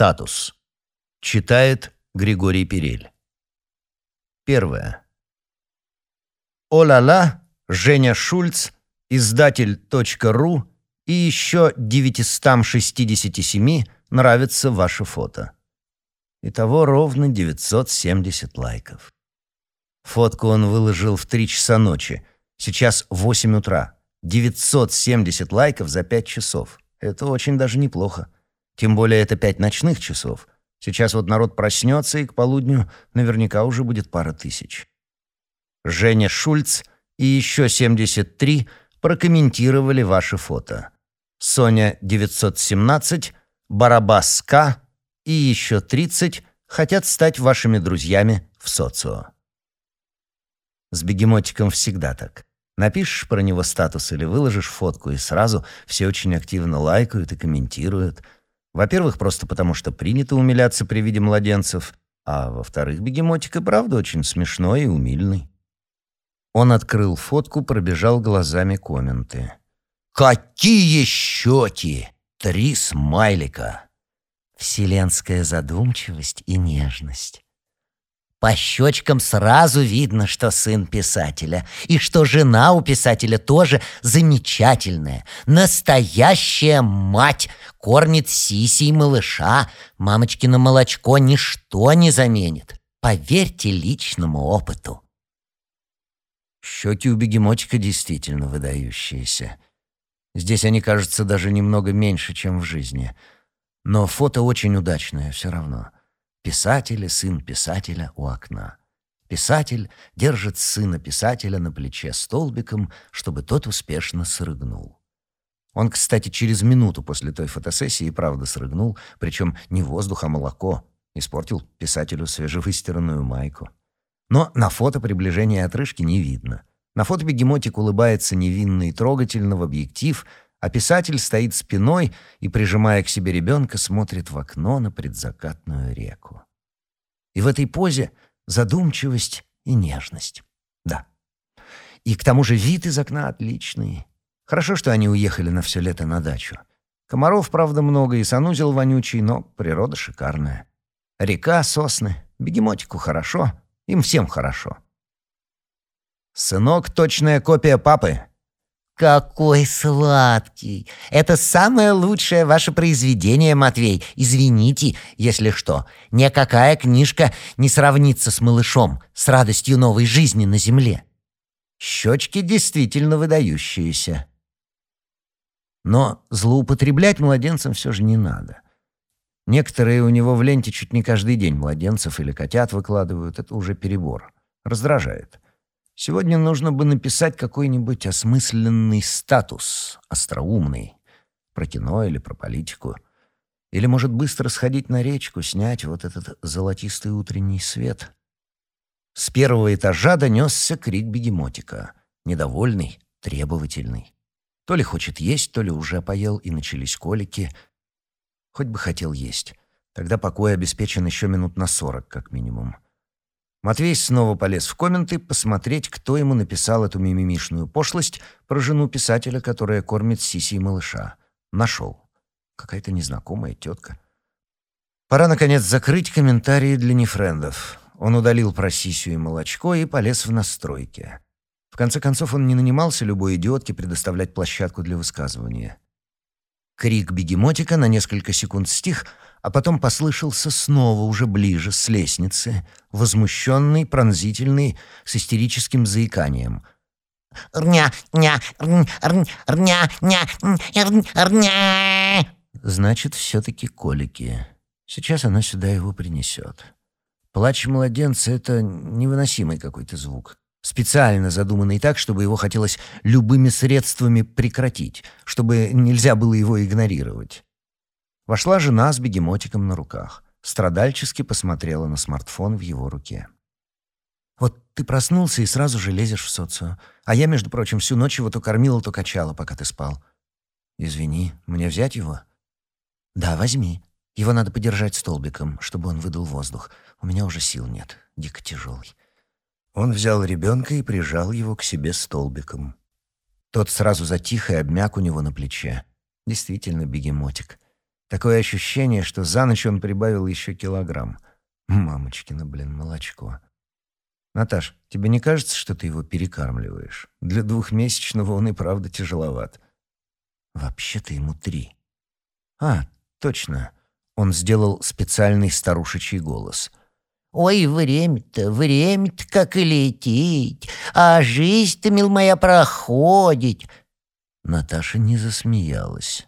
Статус. Читает Григорий Перель. Первое. О-ла-ла, Женя Шульц, издатель.ру и еще 967 нравится ваше фото. Итого ровно 970 лайков. Фотку он выложил в 3 часа ночи. Сейчас 8 утра. 970 лайков за 5 часов. Это очень даже неплохо. Тем более это 5 ночных часов. Сейчас вот народ проснется, и к полудню наверняка уже будет пара тысяч. Женя Шульц и еще 73 прокомментировали ваши фото. Соня 917, Барабас К и еще 30 хотят стать вашими друзьями в социо. С бегемотиком всегда так. Напишешь про него статус или выложишь фотку, и сразу все очень активно лайкают и комментируют. Во-первых, просто потому что принято умиляться при виде младенцев, а во-вторых, бегемотик и правда очень смешной и умильный. Он открыл фотку, пробежал глазами комменты. «Какие щеки! Три смайлика!» Вселенская задумчивость и нежность. По щечкам сразу видно, что сын писателя, и что жена у писателя тоже замечательная, настоящая мать, кормит сисей малыша, мамочкино молочко ничто не заменит. Поверьте личному опыту. Щеки у бегемотика действительно выдающиеся. Здесь они кажутся даже немного меньше, чем в жизни. Но фото очень удачное все равно. Писатель и сын писателя у окна. Писатель держит сына писателя на плече столбиком, чтобы тот успешно срыгнул. Он, кстати, через минуту после той фотосессии правда срыгнул, причем не воздух, а молоко. Испортил писателю свежевыстиранную майку. Но на фото приближения отрыжки не видно. На фото бегемотик улыбается невинно и трогательно в объектив, а писатель стоит спиной и, прижимая к себе ребенка, смотрит в окно на предзакатную реку. И в этой позе задумчивость и нежность. Да. И к тому же вид из окна отличный. Хорошо, что они уехали на все лето на дачу. Комаров, правда, много, и санузел вонючий, но природа шикарная. Река, сосны, бегемотику хорошо, им всем хорошо. «Сынок — точная копия папы». «Какой сладкий! Это самое лучшее ваше произведение, Матвей. Извините, если что. Никакая книжка не сравнится с малышом, с радостью новой жизни на земле». Щечки действительно выдающиеся. Но злоупотреблять младенцем все же не надо. Некоторые у него в ленте чуть не каждый день младенцев или котят выкладывают. Это уже перебор. Раздражает. Сегодня нужно бы написать какой-нибудь осмысленный статус, остроумный. Про кино или про политику. Или, может, быстро сходить на речку, снять вот этот золотистый утренний свет. С первого этажа донесся крик бегемотика. Недовольный, требовательный. То ли хочет есть, то ли уже поел, и начались колики — Хоть бы хотел есть. Тогда покой обеспечен еще минут на сорок, как минимум. Матвей снова полез в комменты посмотреть, кто ему написал эту мимимишную пошлость про жену писателя, которая кормит сиси и малыша. Нашел. Какая-то незнакомая тетка. Пора, наконец, закрыть комментарии для нефрендов. Он удалил про сисю и молочко и полез в настройки. В конце концов, он не нанимался любой идиотке предоставлять площадку для высказывания. Крик бегемотика на несколько секунд стих, а потом послышался снова, уже ближе, с лестницы, возмущенный, пронзительный, с истерическим заиканием. «Рня, ня, рня, ня, рня!» Значит, все-таки колики. Сейчас она сюда его принесет. Плач младенца — это невыносимый какой-то звук специально задуманный так, чтобы его хотелось любыми средствами прекратить, чтобы нельзя было его игнорировать. Вошла жена с бегемотиком на руках. Страдальчески посмотрела на смартфон в его руке. «Вот ты проснулся и сразу же лезешь в социо. А я, между прочим, всю ночь его то кормила, то качала, пока ты спал. Извини, мне взять его?» «Да, возьми. Его надо подержать столбиком, чтобы он выдал воздух. У меня уже сил нет. Дико тяжелый. Он взял ребенка и прижал его к себе столбиком. Тот сразу затих и обмяк у него на плече. Действительно бегемотик. Такое ощущение, что за ночь он прибавил еще килограмм. Мамочкина, блин, молочко. Наташ, тебе не кажется, что ты его перекармливаешь? Для двухмесячного он и правда тяжеловат. Вообще-то ему три. А, точно. Он сделал специальный старушечий голос. Ой, время-то, время-то как и лететь, а жизнь-то, мил моя, проходит. Наташа не засмеялась.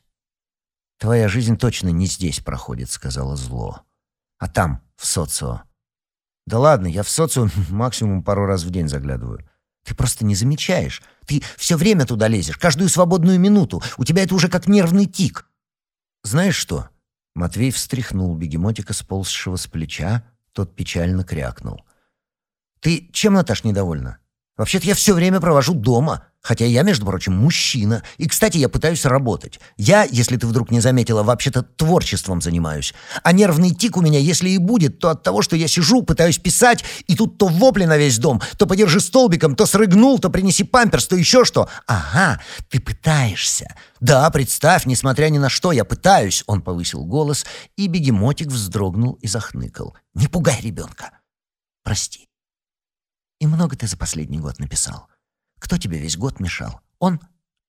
«Твоя жизнь точно не здесь проходит», — сказала зло. «А там, в социо». «Да ладно, я в социо максимум пару раз в день заглядываю. Ты просто не замечаешь. Ты все время туда лезешь, каждую свободную минуту. У тебя это уже как нервный тик. Знаешь что?» Матвей встряхнул бегемотика, сползшего с плеча. Тот печально крякнул. «Ты чем, Наташ, недовольна? Вообще-то я все время провожу дома. Хотя я, между прочим, мужчина. И, кстати, я пытаюсь работать. Я, если ты вдруг не заметила, вообще-то творчеством занимаюсь. А нервный тик у меня, если и будет, то от того, что я сижу, пытаюсь писать, и тут то вопли на весь дом, то подержи столбиком, то срыгнул, то принеси памперс, то еще что. Ага, ты пытаешься. Да, представь, несмотря ни на что, я пытаюсь. Он повысил голос, и бегемотик вздрогнул и захныкал. Не пугай ребенка. Прости. И много ты за последний год написал. Кто тебе весь год мешал? Он?»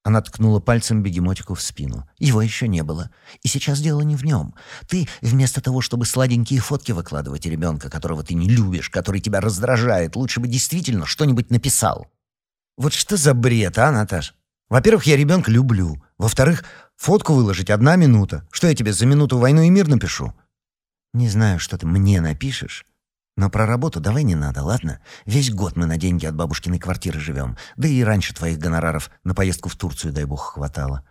Она ткнула пальцем бегемотику в спину. Его еще не было. И сейчас дело не в нем. Ты, вместо того, чтобы сладенькие фотки выкладывать ребенка, которого ты не любишь, который тебя раздражает, лучше бы действительно что-нибудь написал. Вот что за бред, а, Наташ? Во-первых, я ребенка люблю. Во-вторых, фотку выложить одна минута. Что я тебе за минуту «Войну и мир» напишу? Не знаю, что ты мне напишешь, но про работу давай не надо, ладно? Весь год мы на деньги от бабушкиной квартиры живем. Да и раньше твоих гонораров на поездку в Турцию, дай бог, хватало.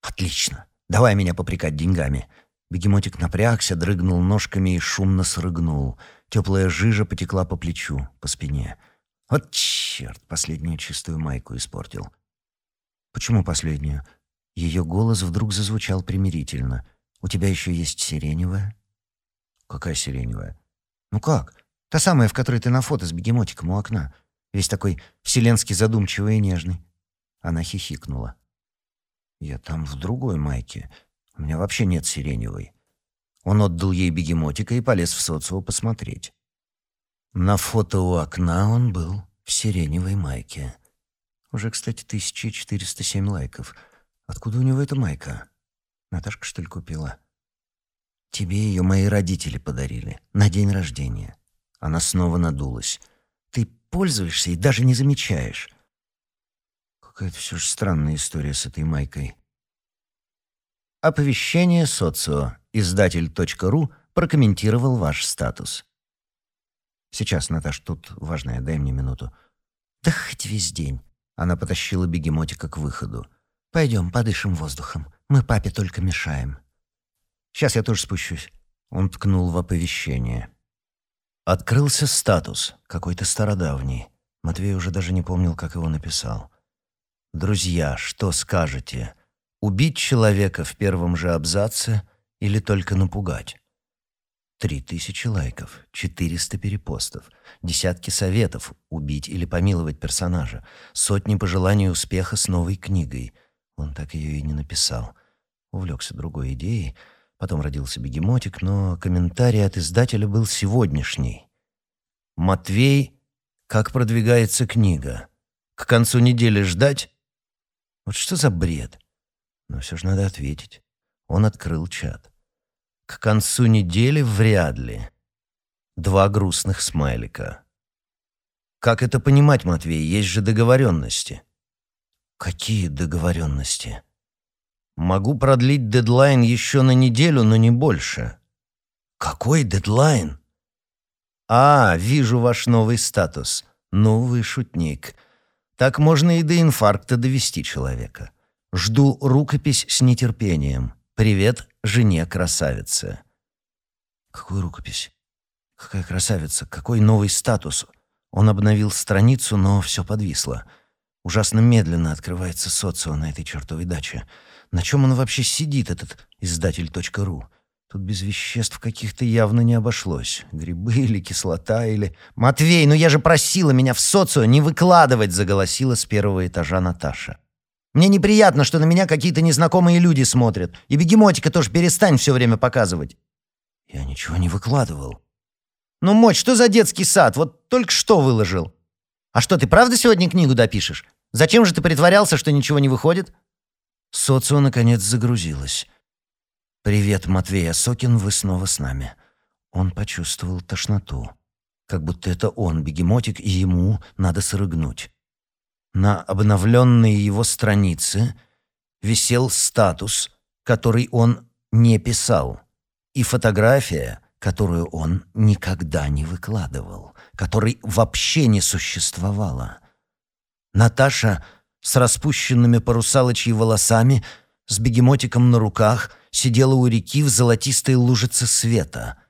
Отлично. Давай меня попрекать деньгами. Бегемотик напрягся, дрыгнул ножками и шумно срыгнул. Теплая жижа потекла по плечу, по спине. Вот черт, последнюю чистую майку испортил. Почему последнюю? Ее голос вдруг зазвучал примирительно. У тебя еще есть сиреневая? Какая сиреневая? «Ну как? Та самая, в которой ты на фото с бегемотиком у окна. Весь такой вселенски задумчивый и нежный». Она хихикнула. «Я там в другой майке. У меня вообще нет сиреневой». Он отдал ей бегемотика и полез в социо посмотреть. На фото у окна он был в сиреневой майке. Уже, кстати, 1407 лайков. Откуда у него эта майка? Наташка, что ли, купила?» Тебе ее мои родители подарили на день рождения. Она снова надулась. Ты пользуешься и даже не замечаешь. Какая-то все же странная история с этой майкой. Оповещение социо. Издатель.ру прокомментировал ваш статус. Сейчас, Наташ, тут важное, дай мне минуту. Да хоть весь день. Она потащила бегемотика к выходу. Пойдем, подышим воздухом. Мы папе только мешаем. Сейчас я тоже спущусь». Он ткнул в оповещение. Открылся статус, какой-то стародавний. Матвей уже даже не помнил, как его написал. «Друзья, что скажете? Убить человека в первом же абзаце или только напугать?» Три тысячи лайков, четыреста перепостов, десятки советов убить или помиловать персонажа, сотни пожеланий успеха с новой книгой. Он так ее и не написал. Увлекся другой идеей — Потом родился бегемотик, но комментарий от издателя был сегодняшний. «Матвей, как продвигается книга? К концу недели ждать?» Вот что за бред? Но все же надо ответить. Он открыл чат. К концу недели вряд ли. Два грустных смайлика. Как это понимать, Матвей? Есть же договоренности. Какие договоренности? Могу продлить дедлайн еще на неделю, но не больше. Какой дедлайн? А, вижу ваш новый статус. Новый шутник. Так можно и до инфаркта довести человека. Жду рукопись с нетерпением. Привет жене красавице. Какую рукопись? Какая красавица? Какой новый статус? Он обновил страницу, но все подвисло. Ужасно медленно открывается социо на этой чертовой даче. На чем он вообще сидит, этот издатель.ру? Тут без веществ каких-то явно не обошлось. Грибы или кислота, или... «Матвей, ну я же просила меня в социо не выкладывать!» — заголосила с первого этажа Наташа. Мне неприятно, что на меня какие-то незнакомые люди смотрят. И бегемотика тоже перестань все время показывать». Я ничего не выкладывал. «Ну, Мочь, что за детский сад? Вот только что выложил. А что, ты правда сегодня книгу допишешь? Зачем же ты притворялся, что ничего не выходит?» Социо, наконец, загрузилось. «Привет, Матвей Осокин, вы снова с нами». Он почувствовал тошноту. Как будто это он, бегемотик, и ему надо срыгнуть. На обновленной его странице висел статус, который он не писал, и фотография, которую он никогда не выкладывал, которой вообще не существовало. Наташа с распущенными по русалочьи волосами, с бегемотиком на руках, сидела у реки в золотистой лужице света.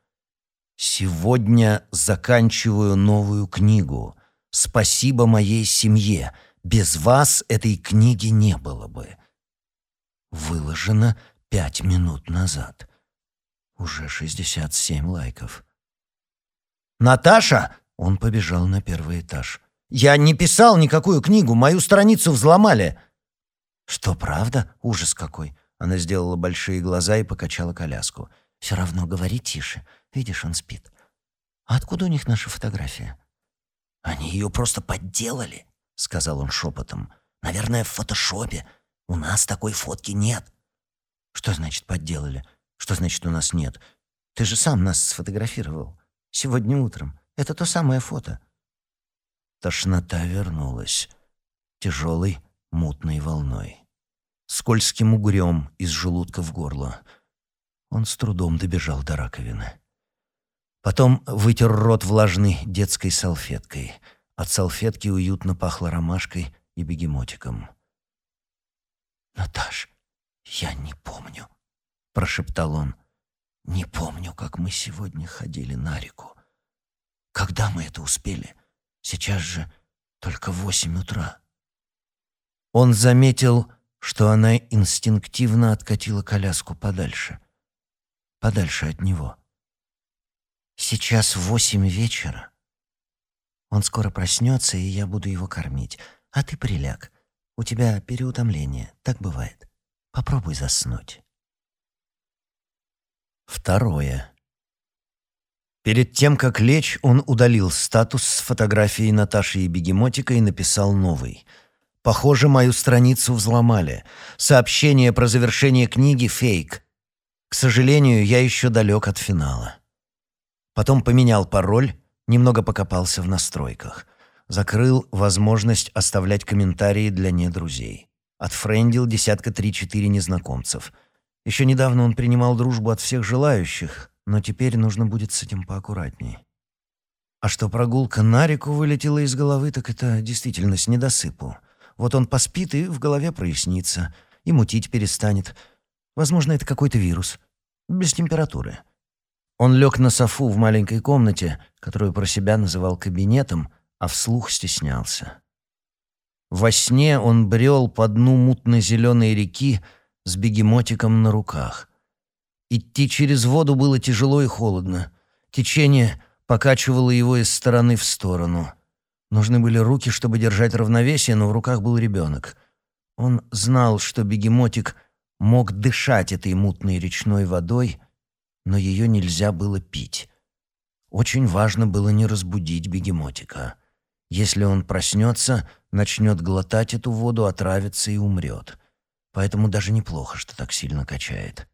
«Сегодня заканчиваю новую книгу. Спасибо моей семье. Без вас этой книги не было бы». Выложено пять минут назад. Уже шестьдесят семь лайков. «Наташа!» — он побежал на первый этаж. «Я не писал никакую книгу, мою страницу взломали!» «Что, правда? Ужас какой!» Она сделала большие глаза и покачала коляску. «Все равно говори тише. Видишь, он спит. А откуда у них наша фотография?» «Они ее просто подделали», — сказал он шепотом. «Наверное, в фотошопе. У нас такой фотки нет». «Что значит подделали? Что значит у нас нет? Ты же сам нас сфотографировал. Сегодня утром. Это то самое фото». Тошнота вернулась. Тяжелой, мутной волной. Скользким угрём из желудка в горло. Он с трудом добежал до раковины. Потом вытер рот влажной детской салфеткой. От салфетки уютно пахло ромашкой и бегемотиком. «Наташ, я не помню», — прошептал он. «Не помню, как мы сегодня ходили на реку. Когда мы это успели? Сейчас же только восемь утра». Он заметил, что она инстинктивно откатила коляску подальше. Подальше от него. Сейчас восемь вечера. Он скоро проснется, и я буду его кормить. А ты приляг. У тебя переутомление. Так бывает. Попробуй заснуть. Второе. Перед тем, как лечь, он удалил статус с фотографией Наташи и бегемотика и написал новый. «Похоже, мою страницу взломали. Сообщение про завершение книги — фейк. К сожалению, я еще далек от финала». Потом поменял пароль, немного покопался в настройках. Закрыл возможность оставлять комментарии для недрузей. Отфрендил десятка три-четыре незнакомцев. Еще недавно он принимал дружбу от всех желающих, но теперь нужно будет с этим поаккуратней. А что прогулка на реку вылетела из головы, так это действительно с недосыпу. Вот он поспит, и в голове прояснится, и мутить перестанет. Возможно, это какой-то вирус. Без температуры. Он лег на софу в маленькой комнате, которую про себя называл кабинетом, а вслух стеснялся. Во сне он брел по дну мутно-зеленой реки с бегемотиком на руках. Идти через воду было тяжело и холодно. Течение покачивало его из стороны в сторону. Нужны были руки, чтобы держать равновесие, но в руках был ребенок. Он знал, что бегемотик мог дышать этой мутной речной водой — но ее нельзя было пить. Очень важно было не разбудить бегемотика. Если он проснется, начнет глотать эту воду, отравится и умрет. Поэтому даже неплохо, что так сильно качает.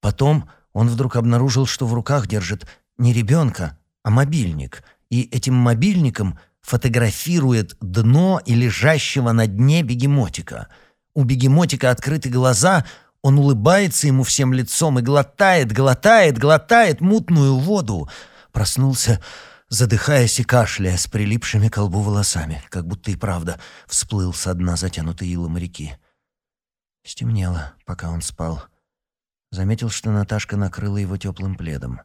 Потом он вдруг обнаружил, что в руках держит не ребенка, а мобильник, и этим мобильником фотографирует дно и лежащего на дне бегемотика. У бегемотика открыты глаза — он улыбается ему всем лицом и глотает, глотает, глотает мутную воду. Проснулся, задыхаясь и кашляя, с прилипшими к колбу волосами, как будто и правда всплыл со дна затянутой илом реки. Стемнело, пока он спал. Заметил, что Наташка накрыла его теплым пледом.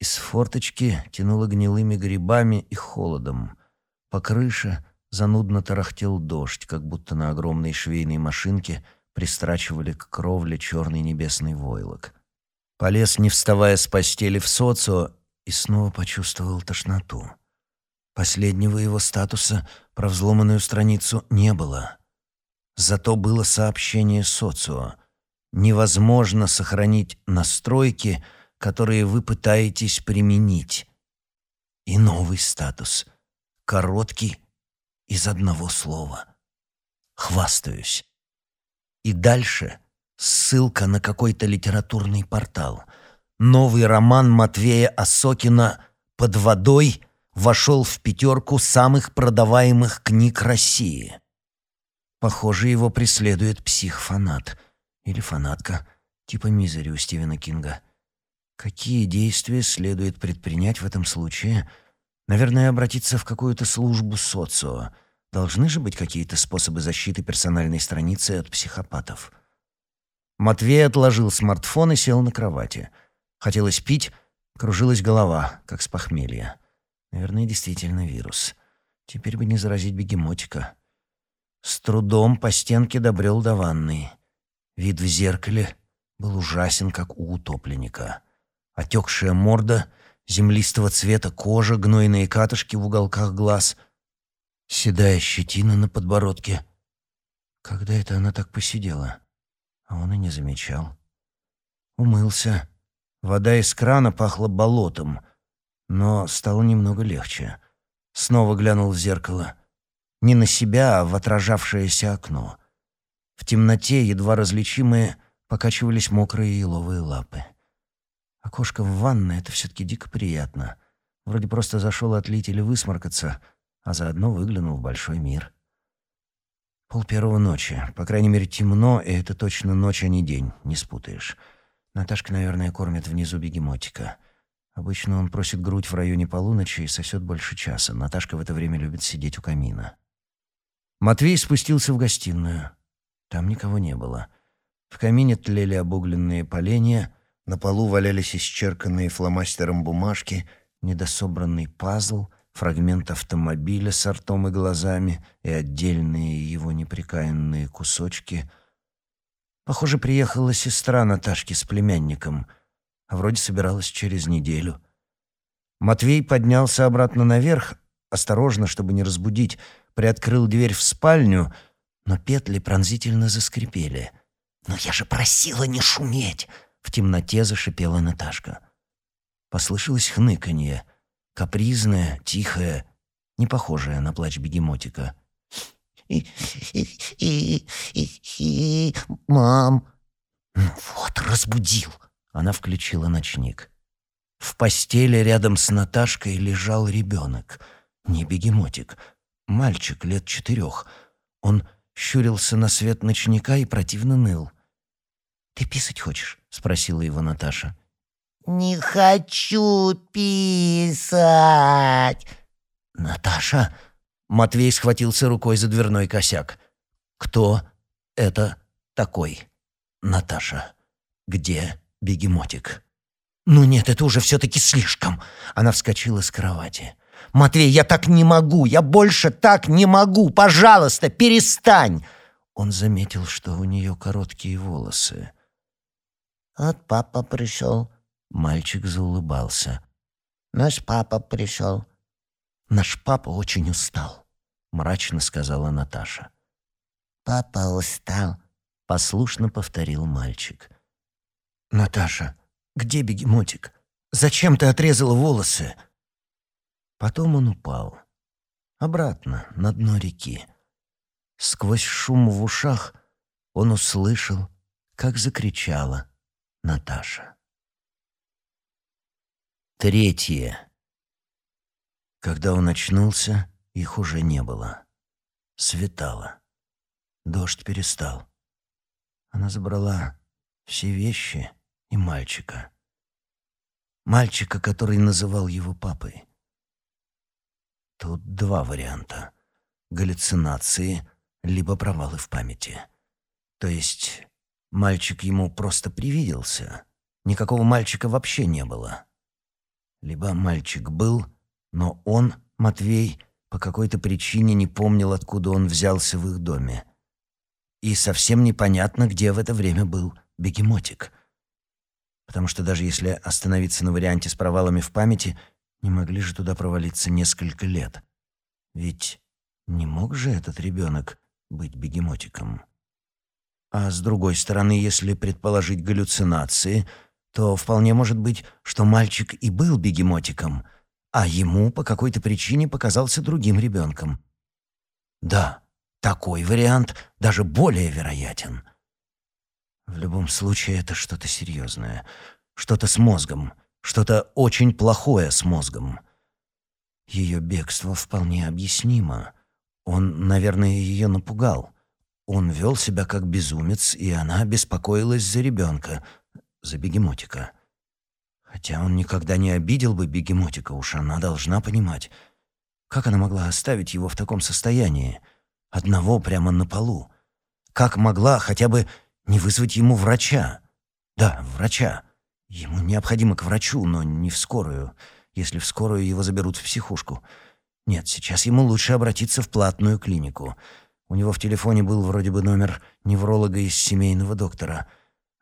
Из форточки тянуло гнилыми грибами и холодом. По крыше занудно тарахтел дождь, как будто на огромной швейной машинке — пристрачивали к кровле черный небесный войлок. Полез, не вставая с постели в социо, и снова почувствовал тошноту. Последнего его статуса про взломанную страницу не было. Зато было сообщение социо. Невозможно сохранить настройки, которые вы пытаетесь применить. И новый статус. Короткий, из одного слова. Хвастаюсь. И дальше ссылка на какой-то литературный портал. Новый роман Матвея Осокина «Под водой» вошел в пятерку самых продаваемых книг России. Похоже, его преследует психфанат. Или фанатка, типа Мизери у Стивена Кинга. Какие действия следует предпринять в этом случае? Наверное, обратиться в какую-то службу социо. Должны же быть какие-то способы защиты персональной страницы от психопатов. Матвей отложил смартфон и сел на кровати. Хотелось пить, кружилась голова, как с похмелья. Наверное, действительно вирус. Теперь бы не заразить бегемотика. С трудом по стенке добрел до ванной. Вид в зеркале был ужасен, как у утопленника. Отекшая морда, землистого цвета кожа, гнойные катышки в уголках глаз, седая щетина на подбородке. Когда это она так посидела? А он и не замечал. Умылся. Вода из крана пахла болотом — но стало немного легче. Снова глянул в зеркало. Не на себя, а в отражавшееся окно. В темноте, едва различимые, покачивались мокрые еловые лапы. Окошко в ванной — это все-таки дико приятно. Вроде просто зашел отлить или высморкаться, а заодно выглянул в большой мир. Пол первого ночи. По крайней мере, темно, и это точно ночь, а не день. Не спутаешь. Наташка, наверное, кормит внизу бегемотика. Обычно он просит грудь в районе полуночи и сосет больше часа. Наташка в это время любит сидеть у камина. Матвей спустился в гостиную. Там никого не было. В камине тлели обугленные поленья, на полу валялись исчерканные фломастером бумажки, недособранный пазл, фрагмент автомобиля с ртом и глазами и отдельные его неприкаянные кусочки. Похоже, приехала сестра Наташки с племянником — а вроде собиралась через неделю. Матвей поднялся обратно наверх, осторожно, чтобы не разбудить, приоткрыл дверь в спальню, но петли пронзительно заскрипели. «Но я же просила не шуметь!» — в темноте зашипела Наташка. Послышалось хныканье, капризное, тихое, не похожее на плач бегемотика. «И... и... и... и... мам...» «Вот разбудил!» Она включила ночник. В постели рядом с Наташкой лежал ребенок. Не бегемотик. Мальчик лет четырех. Он щурился на свет ночника и противно ныл. «Ты писать хочешь?» — спросила его Наташа. «Не хочу писать!» «Наташа!» — Матвей схватился рукой за дверной косяк. «Кто это такой, Наташа? Где бегемотик. «Ну нет, это уже все-таки слишком!» Она вскочила с кровати. «Матвей, я так не могу! Я больше так не могу! Пожалуйста, перестань!» Он заметил, что у нее короткие волосы. «Вот папа пришел». Мальчик заулыбался. «Наш папа пришел». «Наш папа очень устал», — мрачно сказала Наташа. «Папа устал», — послушно повторил мальчик. «Наташа, где бегемотик? Зачем ты отрезала волосы?» Потом он упал. Обратно, на дно реки. Сквозь шум в ушах он услышал, как закричала Наташа. Третье. Когда он очнулся, их уже не было. Светало. Дождь перестал. Она забрала все вещи и мальчика. Мальчика, который называл его папой. Тут два варианта. Галлюцинации, либо провалы в памяти. То есть мальчик ему просто привиделся. Никакого мальчика вообще не было. Либо мальчик был, но он, Матвей, по какой-то причине не помнил, откуда он взялся в их доме. И совсем непонятно, где в это время был бегемотик — потому что даже если остановиться на варианте с провалами в памяти, не могли же туда провалиться несколько лет. Ведь не мог же этот ребенок быть бегемотиком. А с другой стороны, если предположить галлюцинации, то вполне может быть, что мальчик и был бегемотиком, а ему по какой-то причине показался другим ребенком. Да, такой вариант даже более вероятен. В любом случае, это что-то серьезное, что-то с мозгом, что-то очень плохое с мозгом. Ее бегство вполне объяснимо. Он, наверное, ее напугал. Он вел себя как безумец, и она беспокоилась за ребенка, за бегемотика. Хотя он никогда не обидел бы бегемотика, уж она должна понимать. Как она могла оставить его в таком состоянии? Одного прямо на полу. Как могла хотя бы не вызвать ему врача? Да, врача. Ему необходимо к врачу, но не в скорую если в скорую его заберут в психушку. Нет, сейчас ему лучше обратиться в платную клинику. У него в телефоне был вроде бы номер невролога из семейного доктора.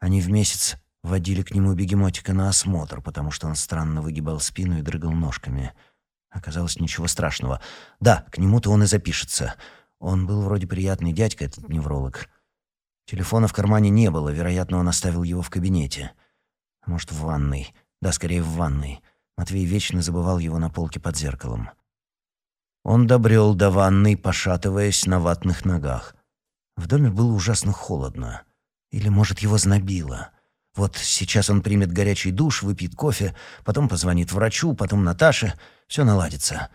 Они в месяц водили к нему бегемотика на осмотр, потому что он странно выгибал спину и дрыгал ножками. Оказалось, ничего страшного. Да, к нему-то он и запишется. Он был вроде приятный дядька, этот невролог. Телефона в кармане не было, вероятно, он оставил его в кабинете. Может, в ванной. Да, скорее, в ванной. Матвей вечно забывал его на полке под зеркалом. Он добрел до ванной, пошатываясь на ватных ногах. В доме было ужасно холодно. Или, может, его знобило. Вот сейчас он примет горячий душ, выпьет кофе, потом позвонит врачу, потом Наташе. Все наладится.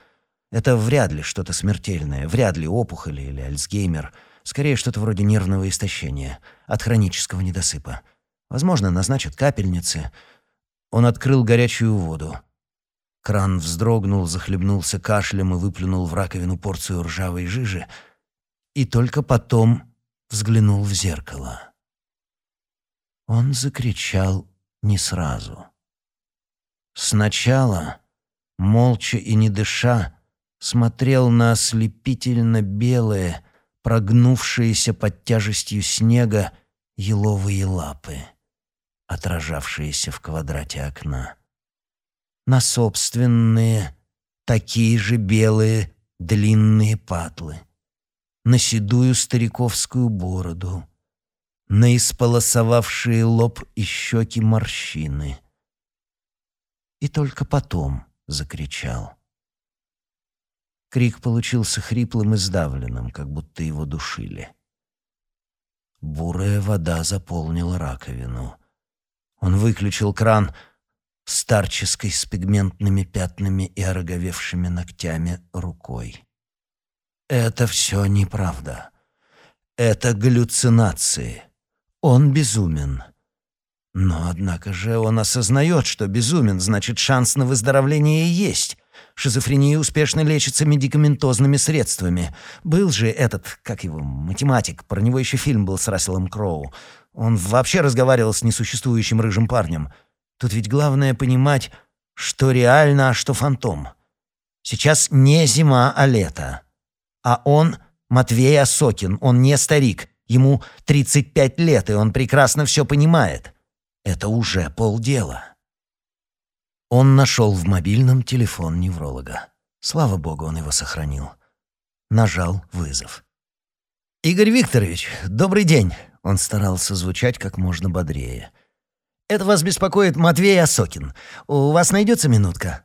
Это вряд ли что-то смертельное, вряд ли опухоль или Альцгеймер. Скорее, что-то вроде нервного истощения, от хронического недосыпа. Возможно, назначат капельницы. Он открыл горячую воду. Кран вздрогнул, захлебнулся кашлем и выплюнул в раковину порцию ржавой жижи, и только потом взглянул в зеркало. Он закричал не сразу. Сначала, молча и не дыша, смотрел на ослепительно белые, прогнувшиеся под тяжестью снега еловые лапы, отражавшиеся в квадрате окна на собственные, такие же белые, длинные патлы, на седую стариковскую бороду, на исполосовавшие лоб и щеки морщины. И только потом закричал. Крик получился хриплым и сдавленным, как будто его душили. Бурая вода заполнила раковину. Он выключил кран, старческой с пигментными пятнами и ороговевшими ногтями рукой. Это все неправда. Это галлюцинации. Он безумен. Но, однако же, он осознает, что безумен, значит, шанс на выздоровление есть. Шизофрения успешно лечится медикаментозными средствами. Был же этот, как его, математик, про него еще фильм был с Расселом Кроу. Он вообще разговаривал с несуществующим рыжим парнем — Тут ведь главное понимать, что реально, а что фантом. Сейчас не зима, а лето. А он Матвей Осокин, он не старик. Ему 35 лет, и он прекрасно все понимает. Это уже полдела. Он нашел в мобильном телефон невролога. Слава богу, он его сохранил. Нажал вызов. «Игорь Викторович, добрый день!» Он старался звучать как можно бодрее. Это вас беспокоит Матвей Осокин. У вас найдется минутка?»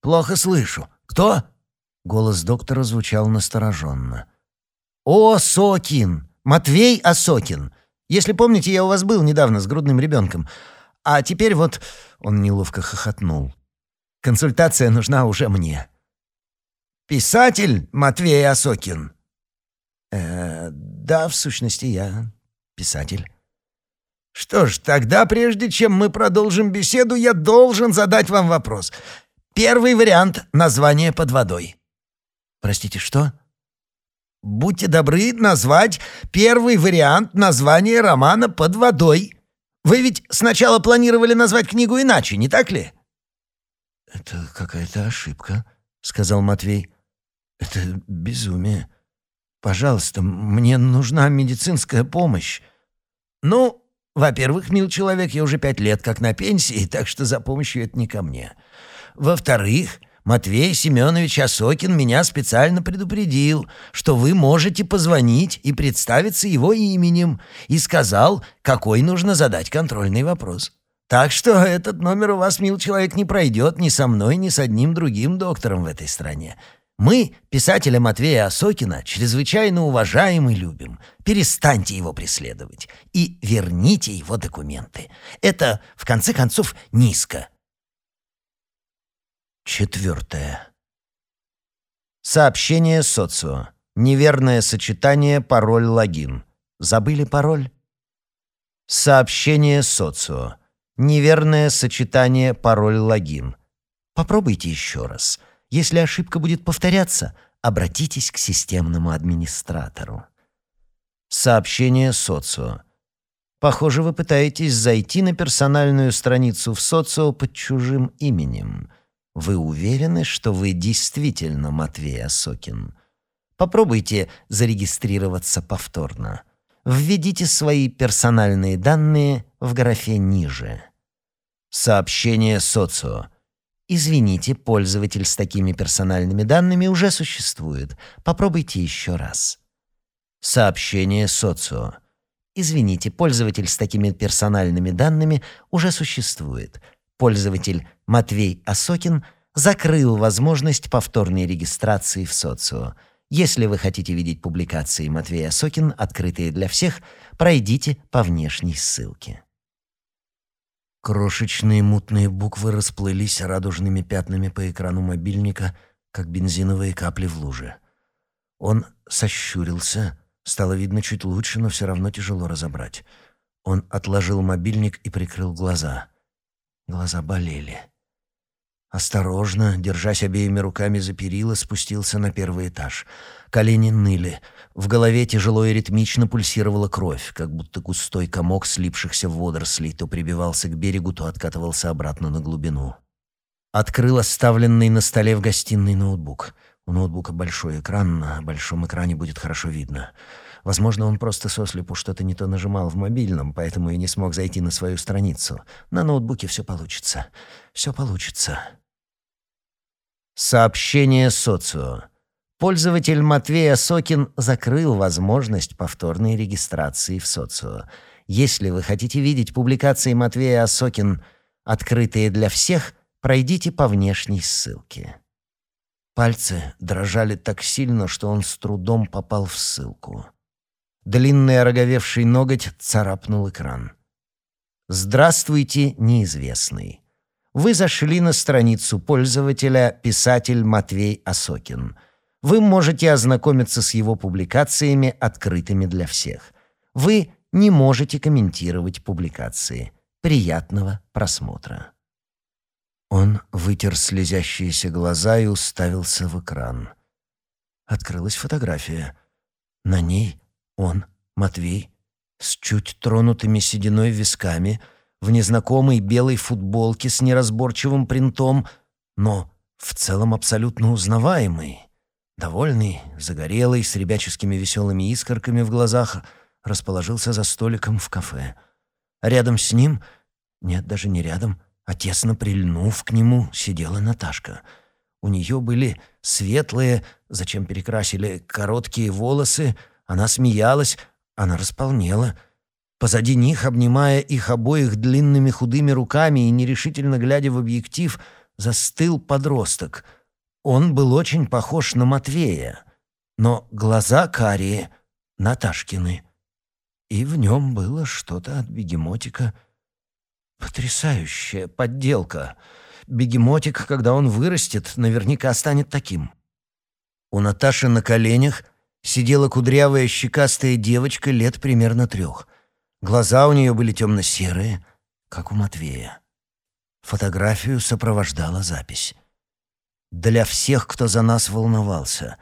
«Плохо слышу. Кто?» Голос доктора звучал настороженно. «О, Сокин! Матвей Осокин! Если помните, я у вас был недавно с грудным ребенком. А теперь вот...» Он неловко хохотнул. «Консультация нужна уже мне». «Писатель Матвей Осокин?» «Э, «Да, в сущности, я писатель». Что ж, тогда, прежде чем мы продолжим беседу, я должен задать вам вопрос. Первый вариант — название под водой. Простите, что? Будьте добры назвать первый вариант названия романа под водой. Вы ведь сначала планировали назвать книгу иначе, не так ли? «Это какая-то ошибка», — сказал Матвей. «Это безумие. Пожалуйста, мне нужна медицинская помощь». «Ну, во-первых, мил человек, я уже пять лет как на пенсии, так что за помощью это не ко мне. Во-вторых, Матвей Семенович Осокин меня специально предупредил, что вы можете позвонить и представиться его именем, и сказал, какой нужно задать контрольный вопрос. Так что этот номер у вас, мил человек, не пройдет ни со мной, ни с одним другим доктором в этой стране. Мы, писателя Матвея Осокина, чрезвычайно уважаем и любим. Перестаньте его преследовать и верните его документы. Это, в конце концов, низко. Четвертое. Сообщение социо. Неверное сочетание пароль-логин. Забыли пароль? Сообщение социо. Неверное сочетание пароль-логин. Попробуйте еще раз. Если ошибка будет повторяться, обратитесь к системному администратору. Сообщение социо. Похоже, вы пытаетесь зайти на персональную страницу в социо под чужим именем. Вы уверены, что вы действительно Матвей Осокин? Попробуйте зарегистрироваться повторно. Введите свои персональные данные в графе ниже. Сообщение социо. Извините, пользователь с такими персональными данными уже существует. Попробуйте еще раз. Сообщение социо. Извините, пользователь с такими персональными данными уже существует. Пользователь Матвей Осокин закрыл возможность повторной регистрации в социо. Если вы хотите видеть публикации Матвея Осокин, открытые для всех, пройдите по внешней ссылке. Крошечные мутные буквы расплылись радужными пятнами по экрану мобильника, как бензиновые капли в луже. Он сощурился, стало видно чуть лучше, но все равно тяжело разобрать. Он отложил мобильник и прикрыл глаза. Глаза болели. Осторожно, держась обеими руками за перила, спустился на первый этаж. Колени ныли. В голове тяжело и ритмично пульсировала кровь, как будто густой комок слипшихся водорослей то прибивался к берегу, то откатывался обратно на глубину. Открыл оставленный на столе в гостиной ноутбук. У ноутбука большой экран, на большом экране будет хорошо видно. Возможно, он просто сослепу что-то не то нажимал в мобильном, поэтому и не смог зайти на свою страницу. На ноутбуке все получится. Все получится. Сообщение социо. Пользователь Матвей Сокин закрыл возможность повторной регистрации в социо. Если вы хотите видеть публикации Матвея Осокин, открытые для всех, пройдите по внешней ссылке. Пальцы дрожали так сильно, что он с трудом попал в ссылку. Длинный ороговевший ноготь царапнул экран. «Здравствуйте, неизвестный. Вы зашли на страницу пользователя «Писатель Матвей Осокин». Вы можете ознакомиться с его публикациями, открытыми для всех. Вы не можете комментировать публикации. Приятного просмотра. Он вытер слезящиеся глаза и уставился в экран. Открылась фотография. На ней он, Матвей, с чуть тронутыми сединой висками, в незнакомой белой футболке с неразборчивым принтом, но в целом абсолютно узнаваемый. Довольный, загорелый, с ребяческими веселыми искорками в глазах, расположился за столиком в кафе. Рядом с ним, нет, даже не рядом, а тесно прильнув к нему, сидела Наташка. У нее были светлые, зачем перекрасили, короткие волосы, она смеялась, она располнела. Позади них, обнимая их обоих длинными худыми руками и нерешительно глядя в объектив, застыл подросток. Он был очень похож на Матвея, но глаза карие, Наташкины. И в нем было что-то от бегемотика. Потрясающая подделка. Бегемотик, когда он вырастет, наверняка станет таким. У Наташи на коленях — сидела кудрявая щекастая девочка лет примерно трех. Глаза у нее были темно-серые, как у Матвея. Фотографию сопровождала запись. «Для всех, кто за нас волновался.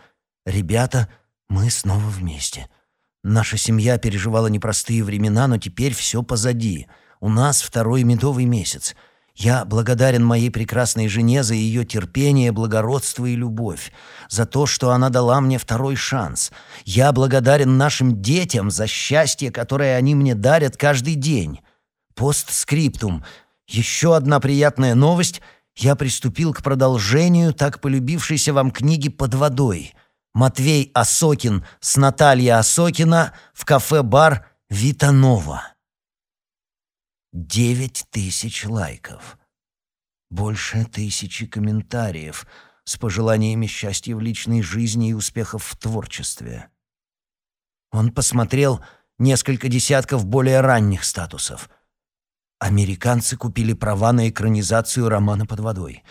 Ребята, мы снова вместе. Наша семья переживала непростые времена, но теперь все позади. У нас второй медовый месяц». Я благодарен моей прекрасной жене за ее терпение, благородство и любовь, за то, что она дала мне второй шанс. Я благодарен нашим детям за счастье, которое они мне дарят каждый день. Постскриптум. Еще одна приятная новость. Я приступил к продолжению так полюбившейся вам книги «Под водой». Матвей Осокин с Натальей Осокина в кафе-бар «Витанова». Девять тысяч лайков. Больше тысячи комментариев с пожеланиями счастья в личной жизни и успехов в творчестве. Он посмотрел несколько десятков более ранних статусов. Американцы купили права на экранизацию романа «Под водой»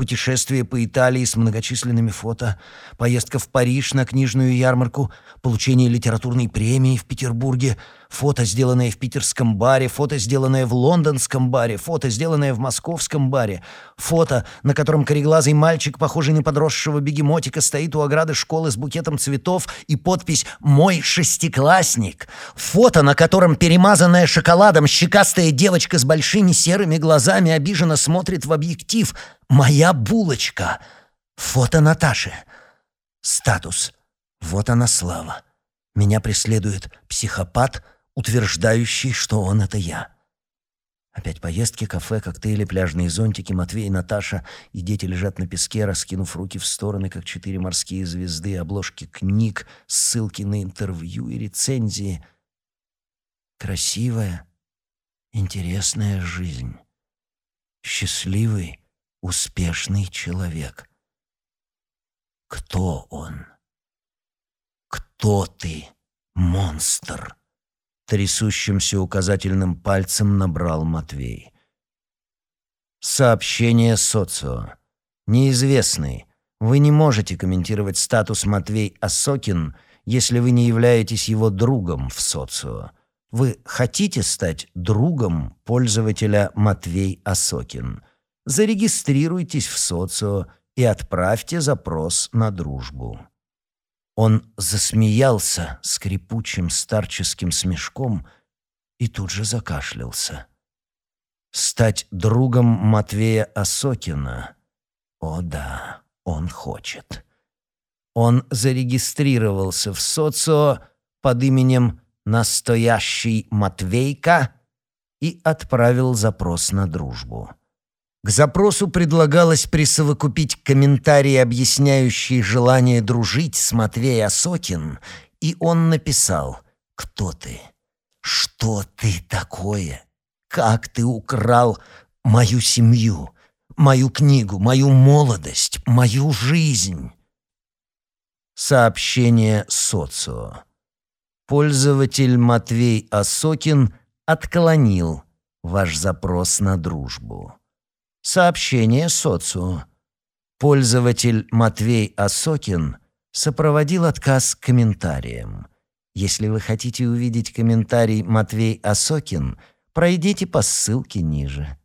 путешествие по Италии с многочисленными фото, поездка в Париж на книжную ярмарку, получение литературной премии в Петербурге, фото, сделанное в питерском баре, фото, сделанное в лондонском баре, фото, сделанное в московском баре, фото, на котором кореглазый мальчик, похожий на подросшего бегемотика, стоит у ограды школы с букетом цветов и подпись «Мой шестиклассник», фото, на котором перемазанная шоколадом щекастая девочка с большими серыми глазами обиженно смотрит в объектив – Моя булочка. Фото Наташи. Статус. Вот она слава. Меня преследует психопат, утверждающий, что он — это я. Опять поездки, кафе, коктейли, пляжные зонтики, Матвей и Наташа, и дети лежат на песке, раскинув руки в стороны, как четыре морские звезды, обложки книг, ссылки на интервью и рецензии. Красивая, интересная жизнь. Счастливый, успешный человек. Кто он? Кто ты, монстр? Трясущимся указательным пальцем набрал Матвей. Сообщение социо. Неизвестный. Вы не можете комментировать статус Матвей Осокин, если вы не являетесь его другом в социо. Вы хотите стать другом пользователя Матвей Осокин зарегистрируйтесь в социо и отправьте запрос на дружбу». Он засмеялся скрипучим старческим смешком и тут же закашлялся. Стать другом Матвея Осокина? О да, он хочет. Он зарегистрировался в социо под именем «Настоящий Матвейка» и отправил запрос на дружбу. К запросу предлагалось присовокупить комментарии, объясняющие желание дружить с Матвей Осокин, и он написал «Кто ты? Что ты такое? Как ты украл мою семью, мою книгу, мою молодость, мою жизнь?» Сообщение социо. Пользователь Матвей Осокин отклонил ваш запрос на дружбу. Сообщение социу. Пользователь Матвей Осокин сопроводил отказ комментарием. Если вы хотите увидеть комментарий Матвей Осокин, пройдите по ссылке ниже.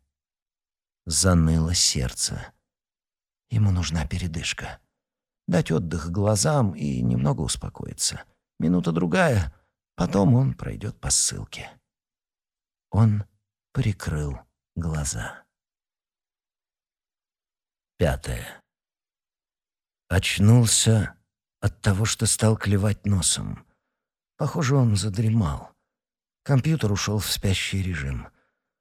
Заныло сердце. Ему нужна передышка. Дать отдых глазам и немного успокоиться. Минута-другая, потом он пройдет по ссылке. Он прикрыл глаза. Пятое. Очнулся от того, что стал клевать носом. Похоже, он задремал. Компьютер ушел в спящий режим.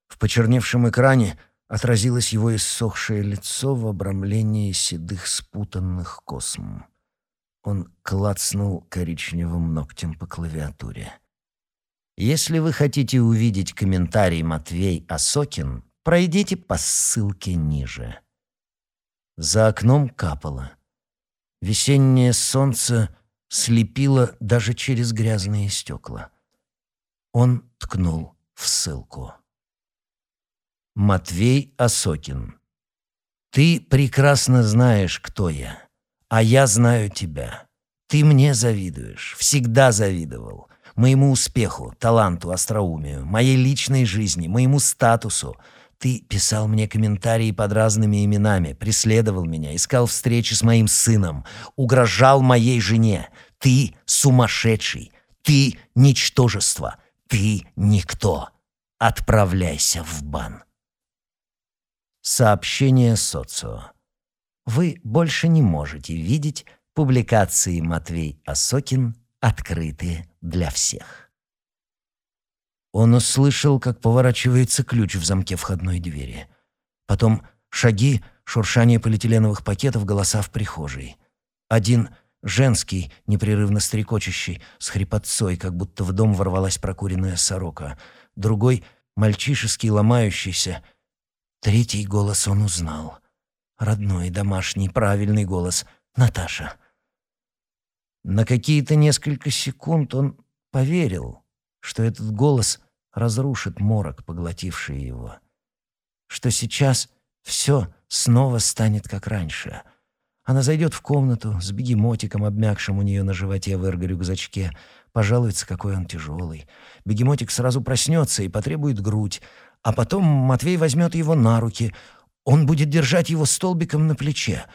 В почерневшем экране отразилось его иссохшее лицо в обрамлении седых спутанных косм. Он клацнул коричневым ногтем по клавиатуре. Если вы хотите увидеть комментарий Матвей Осокин, пройдите по ссылке ниже. За окном капало. Весеннее солнце слепило даже через грязные стекла. Он ткнул в ссылку. Матвей Осокин. Ты прекрасно знаешь, кто я, а я знаю тебя. Ты мне завидуешь, всегда завидовал. Моему успеху, таланту, остроумию, моей личной жизни, моему статусу — ты писал мне комментарии под разными именами, преследовал меня, искал встречи с моим сыном, угрожал моей жене. Ты сумасшедший, ты ничтожество, ты никто. Отправляйся в бан. Сообщение социо. Вы больше не можете видеть публикации Матвей Осокин, открытые для всех. Он услышал, как поворачивается ключ в замке входной двери. Потом шаги шуршание полиэтиленовых пакетов, голоса в прихожей. Один женский, непрерывно стрекочущий, с хрипотцой, как будто в дом ворвалась прокуренная сорока. Другой — мальчишеский, ломающийся. Третий голос он узнал. Родной, домашний, правильный голос. Наташа. На какие-то несколько секунд он поверил, что этот голос разрушит морок, поглотивший его. Что сейчас все снова станет как раньше — она зайдет в комнату с бегемотиком, обмякшим у нее на животе в эрго-рюкзачке, пожалуется, какой он тяжелый. Бегемотик сразу проснется и потребует грудь, а потом Матвей возьмет его на руки. Он будет держать его столбиком на плече.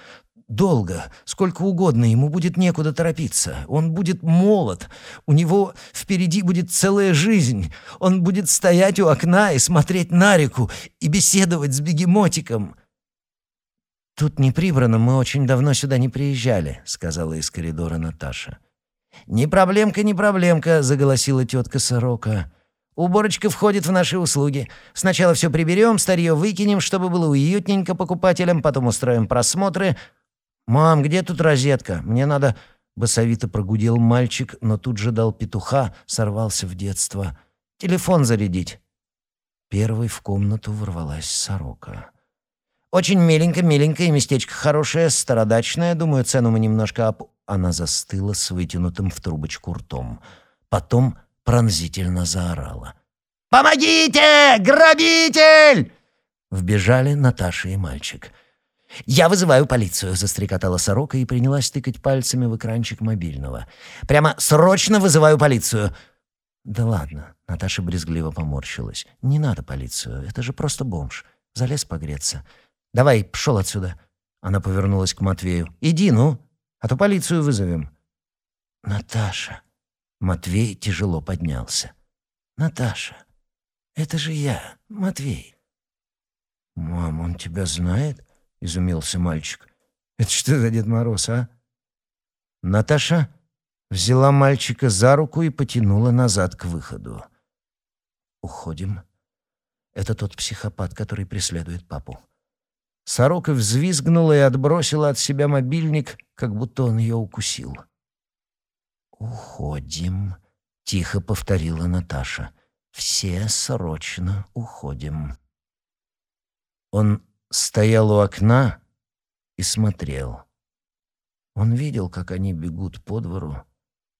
Долго, сколько угодно, ему будет некуда торопиться. Он будет молод, у него впереди будет целая жизнь. Он будет стоять у окна и смотреть на реку и беседовать с бегемотиком. «Тут не прибрано, мы очень давно сюда не приезжали», — сказала из коридора Наташа. «Не проблемка, не проблемка», — заголосила тетка Сорока. «Уборочка входит в наши услуги. Сначала все приберем, старье выкинем, чтобы было уютненько покупателям, потом устроим просмотры. Мам, где тут розетка? Мне надо...» Басовито прогудел мальчик, но тут же дал петуха, сорвался в детство. «Телефон зарядить». Первой в комнату ворвалась сорока. Очень миленько, миленькое местечко хорошее, стародачное. Думаю, цену мы немножко оп...» Она застыла с вытянутым в трубочку ртом. Потом пронзительно заорала. «Помогите! Грабитель!» Вбежали Наташа и мальчик. «Я вызываю полицию», — застрекотала сорока и принялась тыкать пальцами в экранчик мобильного. «Прямо срочно вызываю полицию!» «Да ладно», — Наташа брезгливо поморщилась. «Не надо полицию, это же просто бомж. Залез погреться. Давай, пшел отсюда». Она повернулась к Матвею. «Иди, ну, а то полицию вызовем». «Наташа». Матвей тяжело поднялся. «Наташа, это же я, Матвей». «Мам, он тебя знает?» — изумился мальчик. «Это что за Дед Мороз, а?» Наташа взяла мальчика за руку и потянула назад к выходу. «Уходим. Это тот психопат, который преследует папу. Сорока взвизгнула и отбросила от себя мобильник, как будто он ее укусил. «Уходим», — тихо повторила Наташа. «Все срочно уходим». Он стоял у окна и смотрел. Он видел, как они бегут по двору.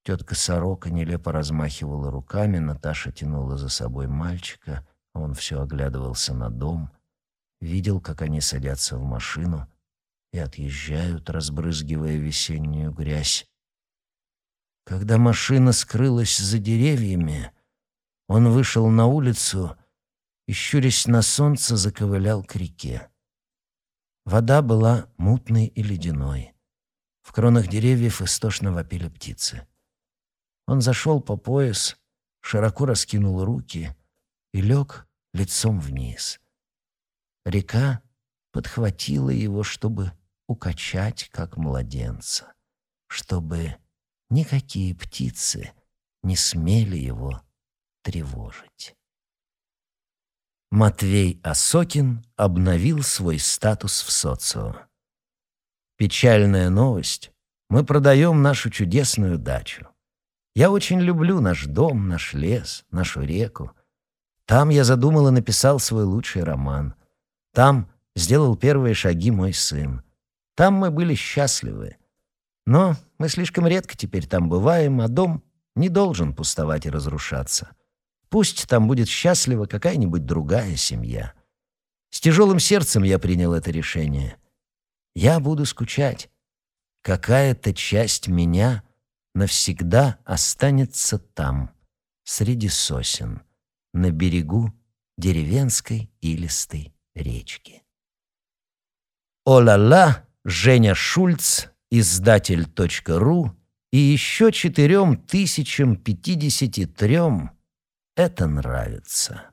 Тетка Сорока нелепо размахивала руками, Наташа тянула за собой мальчика, а он все оглядывался на дом — видел, как они садятся в машину и отъезжают, разбрызгивая весеннюю грязь. Когда машина скрылась за деревьями, он вышел на улицу и, щурясь на солнце, заковылял к реке. Вода была мутной и ледяной. В кронах деревьев истошно вопили птицы. Он зашел по пояс, широко раскинул руки и лег лицом вниз — Река подхватила его, чтобы укачать, как младенца, чтобы никакие птицы не смели его тревожить. Матвей Осокин обновил свой статус в социо. Печальная новость. Мы продаем нашу чудесную дачу. Я очень люблю наш дом, наш лес, нашу реку. Там я задумал и написал свой лучший роман. Там сделал первые шаги мой сын. Там мы были счастливы. Но мы слишком редко теперь там бываем, а дом не должен пустовать и разрушаться. Пусть там будет счастлива какая-нибудь другая семья. С тяжелым сердцем я принял это решение. Я буду скучать. Какая-то часть меня навсегда останется там, среди сосен, на берегу деревенской илистой речки. О-ла-ла, Женя Шульц, издатель.ру и еще четырем тысячам пятидесяти трем это нравится.